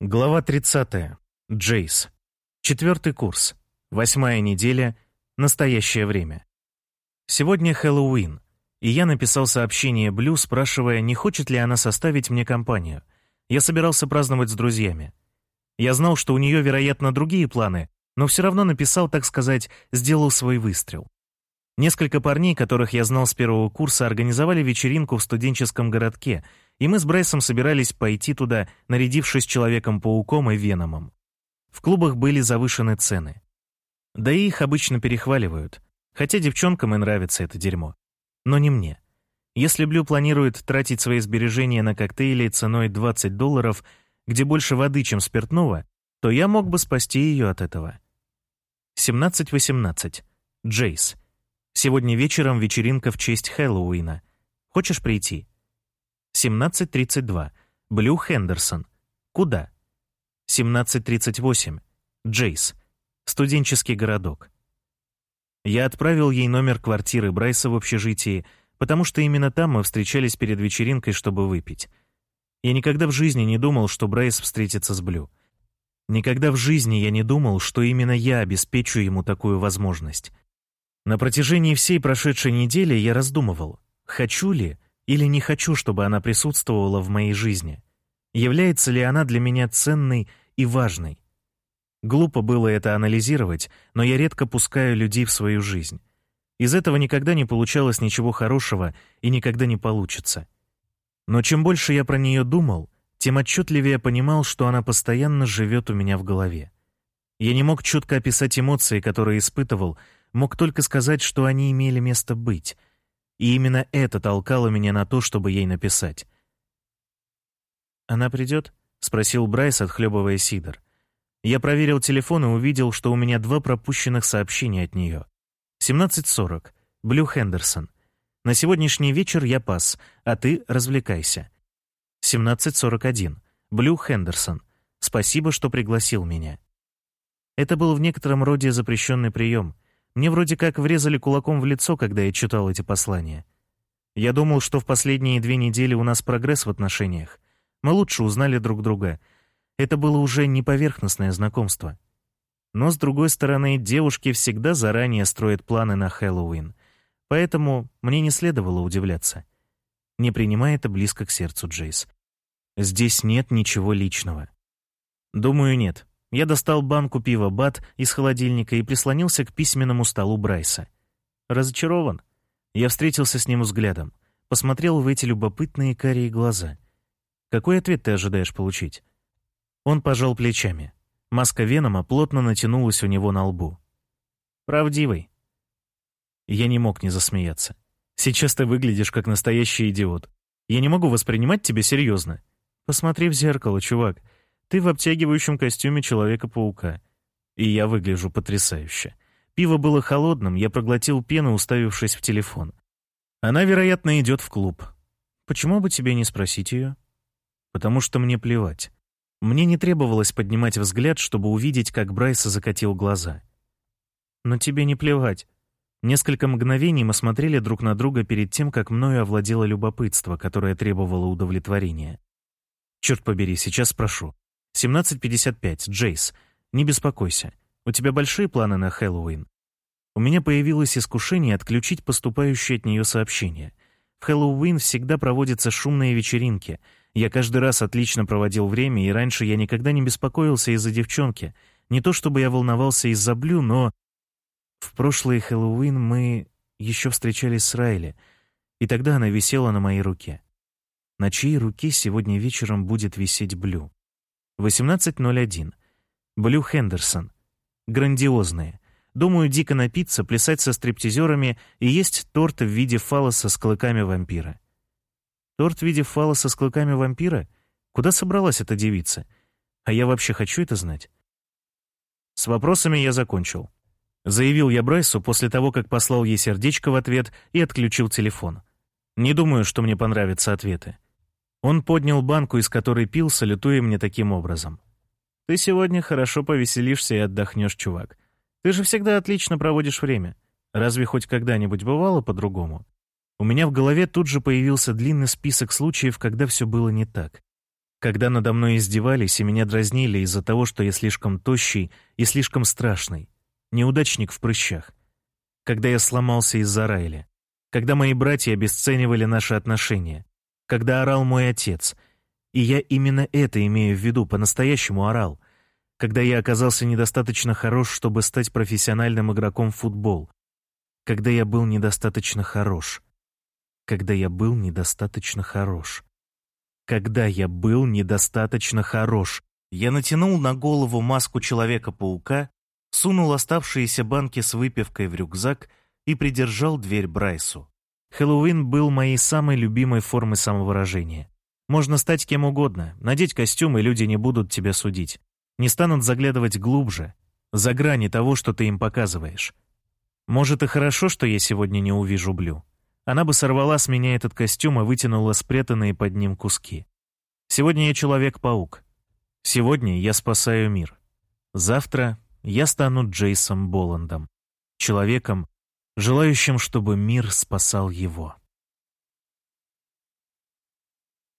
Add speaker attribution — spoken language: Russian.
Speaker 1: Глава 30. Джейс. Четвертый курс. Восьмая неделя. Настоящее время. Сегодня Хэллоуин, и я написал сообщение Блю, спрашивая, не хочет ли она составить мне компанию. Я собирался праздновать с друзьями. Я знал, что у нее, вероятно, другие планы, но все равно написал, так сказать, сделал свой выстрел. Несколько парней, которых я знал с первого курса, организовали вечеринку в студенческом городке, и мы с Брайсом собирались пойти туда, нарядившись Человеком-пауком и Веномом. В клубах были завышены цены. Да и их обычно перехваливают, хотя девчонкам и нравится это дерьмо. Но не мне. Если Блю планирует тратить свои сбережения на коктейли ценой 20 долларов, где больше воды, чем спиртного, то я мог бы спасти ее от этого. 17-18. Джейс. Сегодня вечером вечеринка в честь Хэллоуина. Хочешь прийти? 17.32. Блю Хендерсон. Куда? 17.38. Джейс. Студенческий городок. Я отправил ей номер квартиры Брайса в общежитии, потому что именно там мы встречались перед вечеринкой, чтобы выпить. Я никогда в жизни не думал, что Брайс встретится с Блю. Никогда в жизни я не думал, что именно я обеспечу ему такую возможность. На протяжении всей прошедшей недели я раздумывал, хочу ли или не хочу, чтобы она присутствовала в моей жизни. Является ли она для меня ценной и важной? Глупо было это анализировать, но я редко пускаю людей в свою жизнь. Из этого никогда не получалось ничего хорошего и никогда не получится. Но чем больше я про нее думал, тем отчетливее понимал, что она постоянно живет у меня в голове. Я не мог четко описать эмоции, которые испытывал, мог только сказать, что они имели место быть. И именно это толкало меня на то, чтобы ей написать. «Она придет?» — спросил Брайс, отхлебывая сидр. Я проверил телефон и увидел, что у меня два пропущенных сообщения от нее. 17.40. Блю Хендерсон. На сегодняшний вечер я пас, а ты развлекайся. 17.41. Блю Хендерсон. Спасибо, что пригласил меня. Это был в некотором роде запрещенный прием — мне вроде как врезали кулаком в лицо, когда я читал эти послания. Я думал, что в последние две недели у нас прогресс в отношениях. Мы лучше узнали друг друга. Это было уже не поверхностное знакомство. Но, с другой стороны, девушки всегда заранее строят планы на Хэллоуин. Поэтому мне не следовало удивляться. Не принимай это близко к сердцу, Джейс. Здесь нет ничего личного. Думаю, нет. Я достал банку пива «Бат» из холодильника и прислонился к письменному столу Брайса. Разочарован. Я встретился с ним взглядом, посмотрел в эти любопытные карие глаза. Какой ответ ты ожидаешь получить? Он пожал плечами. Маска Венома плотно натянулась у него на лбу. «Правдивый». Я не мог не засмеяться. «Сейчас ты выглядишь как настоящий идиот. Я не могу воспринимать тебя серьезно. Посмотри в зеркало, чувак. Ты в обтягивающем костюме Человека-паука. И я выгляжу потрясающе. Пиво было холодным, я проглотил пену, уставившись в телефон. Она, вероятно, идет в клуб. Почему бы тебе не спросить ее? Потому что мне плевать. Мне не требовалось поднимать взгляд, чтобы увидеть, как Брайса закатил глаза. Но тебе не плевать. Несколько мгновений мы смотрели друг на друга перед тем, как мною овладело любопытство, которое требовало удовлетворения. Черт побери, сейчас спрошу. 17.55. Джейс. Не беспокойся. У тебя большие планы на Хэллоуин? У меня появилось искушение отключить поступающие от нее сообщения. В Хэллоуин всегда проводятся шумные вечеринки. Я каждый раз отлично проводил время, и раньше я никогда не беспокоился из-за девчонки. Не то чтобы я волновался из-за Блю, но... В прошлый Хэллоуин мы еще встречались с Райли, и тогда она висела на моей руке. На чьей руке сегодня вечером будет висеть Блю? 18.01. Блю Хендерсон. Грандиозные. Думаю, дико напиться, плясать со стриптизерами и есть торт в виде фаллоса с клыками вампира. Торт в виде фаллоса с клыками вампира? Куда собралась эта девица? А я вообще хочу это знать? С вопросами я закончил. Заявил я Брайсу после того, как послал ей сердечко в ответ и отключил телефон. Не думаю, что мне понравятся ответы. Он поднял банку, из которой пил, салютуя мне таким образом. «Ты сегодня хорошо повеселишься и отдохнешь, чувак. Ты же всегда отлично проводишь время. Разве хоть когда-нибудь бывало по-другому?» У меня в голове тут же появился длинный список случаев, когда все было не так. Когда надо мной издевались и меня дразнили из-за того, что я слишком тощий и слишком страшный. Неудачник в прыщах. Когда я сломался из-за Райли. Когда мои братья обесценивали наши отношения. Когда орал мой отец. И я именно это имею в виду, по-настоящему орал. Когда я оказался недостаточно хорош, чтобы стать профессиональным игроком в футбол. Когда я был недостаточно хорош. Когда я был недостаточно хорош. Когда я был недостаточно хорош. Я натянул на голову маску Человека-паука, сунул оставшиеся банки с выпивкой в рюкзак и придержал дверь Брайсу. Хэллоуин был моей самой любимой формой самовыражения. Можно стать кем угодно, надеть костюм, и люди не будут тебя судить. Не станут заглядывать глубже, за грани того, что ты им показываешь. Может, и хорошо, что я сегодня не увижу Блю. Она бы сорвала с меня этот костюм и вытянула спрятанные под ним куски. Сегодня я Человек-паук. Сегодня я спасаю мир. Завтра я стану Джейсом Боландом. Человеком, желающим, чтобы мир спасал его.